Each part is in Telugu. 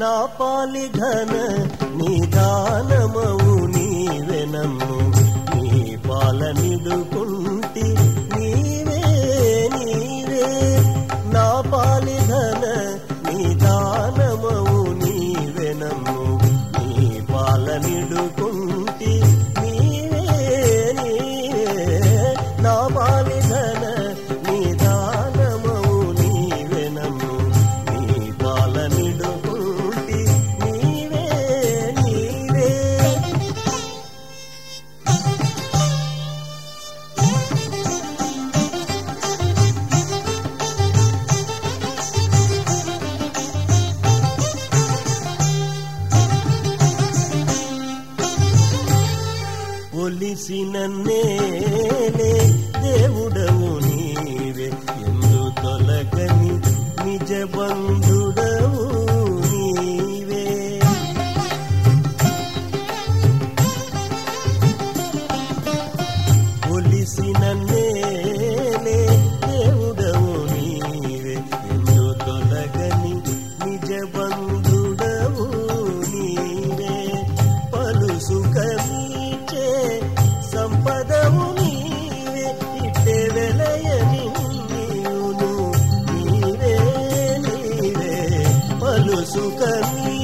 నా పాలి ఘన నిదానమవు నీవెనమ్ము నీ పాలనిడుకుంటి ఒలిసిన నేనే దేవుడవు సంపదవు నీవే ఇట్టే వెలయని నీవును నీవే నీవే పలు సుఖమీచే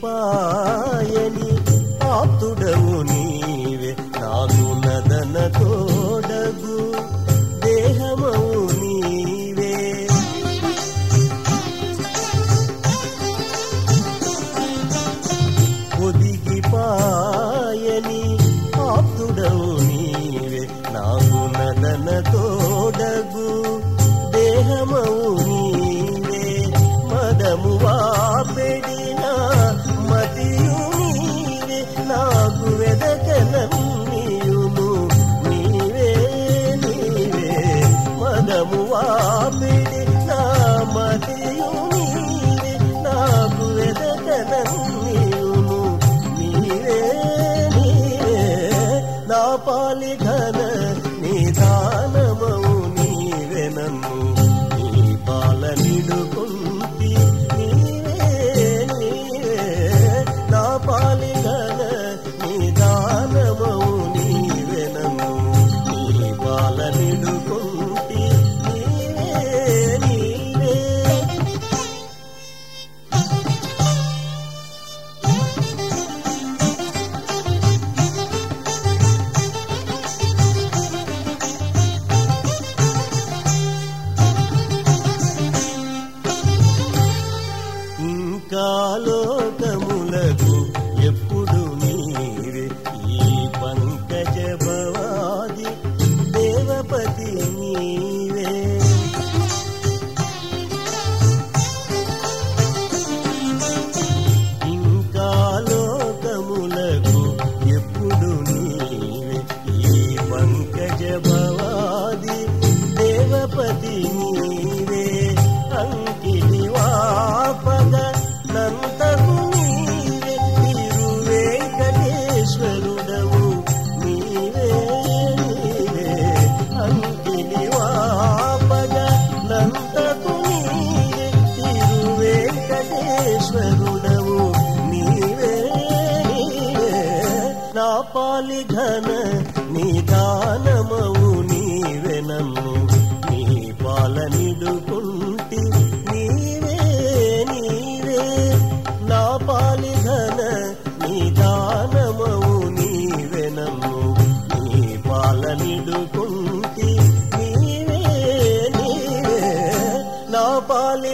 పాయని ఆప్తుడవు నీవే నాకు నదన తోడగు దేహమవు నీవే. ఒదిగి పాయని ఆప్తుడవు నీవే నాకు నదన తోడగు మదము వాపెడిన మతియు నీవే నాకు వెదకనీయును నీవే నీవే నా పాలి ఘన నిదానమవు నీవే నన్ను. నీ పాలనిడుకుంటి కాపాలి ఘన నీ దానమవు నీవెనమ్ము నీ పాలనిడుకుంటి నీవే నీవే. నా పాలి ఘన నీ దానమవు నీవెనమ్ము నీ పాలనిడుకుంటి నీవే నీవే. నా పాలి